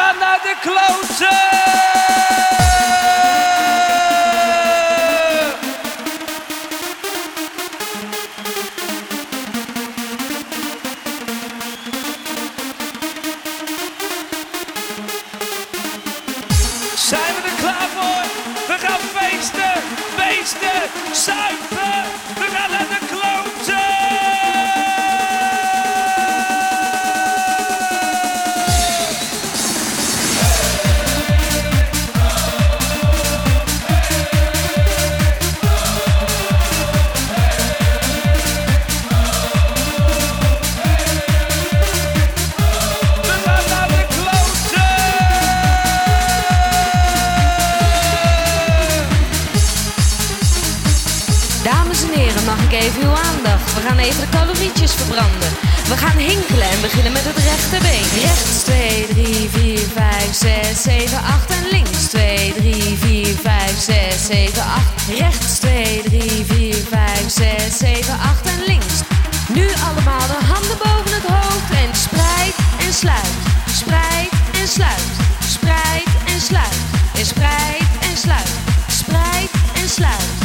gaan naar de kloten! Zijn we er klaar voor? We gaan feesten, feesten, zuipen. Heren, mag ik even uw aandacht? We gaan even de calorietjes verbranden. We gaan hinkelen en beginnen met het rechterbeen. Rechts 2, 3, 4, 5, 6, 7, 8 en links 2, 3, 4, 5, 6, 7, 8. Rechts 2, 3, 4, 5, 6, 7, 8 en links. Nu allemaal de handen boven het hoofd en spreid en sluit. Spreid en sluit. Spreid en sluit. En spreid en sluit. Spreid en sluit.